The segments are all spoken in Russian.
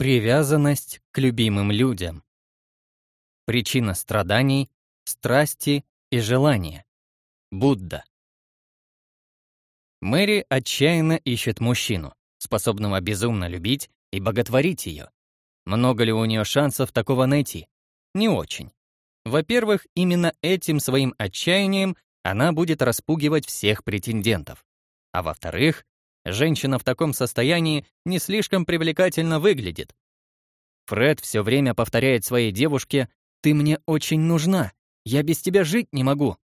Привязанность к любимым людям. Причина страданий, страсти и желания. Будда. Мэри отчаянно ищет мужчину, способного безумно любить и боготворить ее. Много ли у нее шансов такого найти? Не очень. Во-первых, именно этим своим отчаянием она будет распугивать всех претендентов. А во-вторых, Женщина в таком состоянии не слишком привлекательно выглядит. Фред все время повторяет своей девушке «Ты мне очень нужна, я без тебя жить не могу».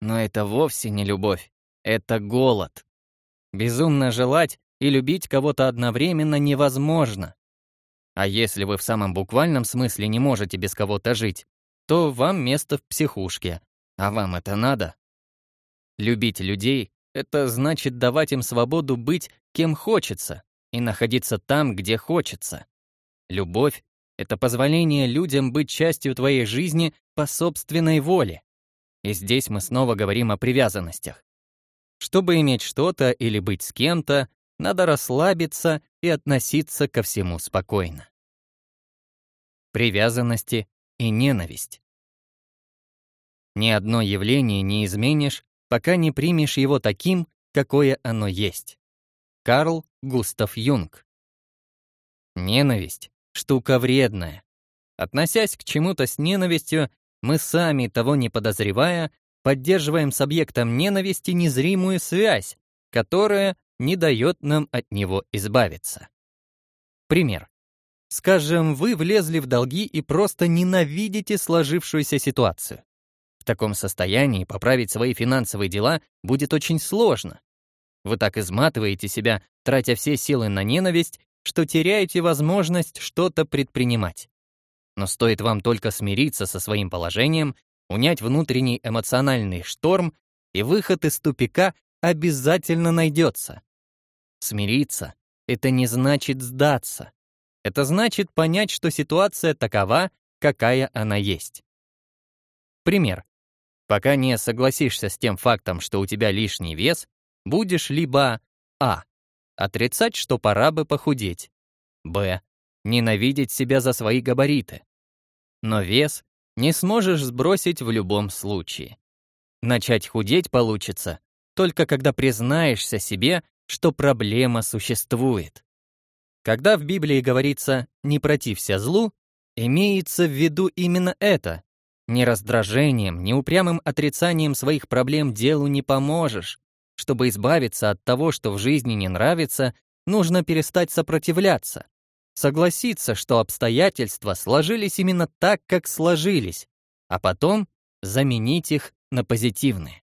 Но это вовсе не любовь, это голод. Безумно желать и любить кого-то одновременно невозможно. А если вы в самом буквальном смысле не можете без кого-то жить, то вам место в психушке. А вам это надо? Любить людей это значит давать им свободу быть кем хочется и находиться там, где хочется. Любовь — это позволение людям быть частью твоей жизни по собственной воле. И здесь мы снова говорим о привязанностях. Чтобы иметь что-то или быть с кем-то, надо расслабиться и относиться ко всему спокойно. Привязанности и ненависть. Ни одно явление не изменишь, пока не примешь его таким, какое оно есть. Карл Густав Юнг. Ненависть — штука вредная. Относясь к чему-то с ненавистью, мы сами, того не подозревая, поддерживаем с объектом ненависти незримую связь, которая не дает нам от него избавиться. Пример. Скажем, вы влезли в долги и просто ненавидите сложившуюся ситуацию. В таком состоянии поправить свои финансовые дела будет очень сложно. Вы так изматываете себя, тратя все силы на ненависть, что теряете возможность что-то предпринимать. Но стоит вам только смириться со своим положением, унять внутренний эмоциональный шторм, и выход из тупика обязательно найдется. Смириться — это не значит сдаться. Это значит понять, что ситуация такова, какая она есть. Пример. Пока не согласишься с тем фактом, что у тебя лишний вес, будешь либо А. Отрицать, что пора бы похудеть. Б. Ненавидеть себя за свои габариты. Но вес не сможешь сбросить в любом случае. Начать худеть получится только когда признаешься себе, что проблема существует. Когда в Библии говорится «не протився злу», имеется в виду именно это, ни раздражением, ни упрямым отрицанием своих проблем делу не поможешь. Чтобы избавиться от того, что в жизни не нравится, нужно перестать сопротивляться. Согласиться, что обстоятельства сложились именно так, как сложились, а потом заменить их на позитивные.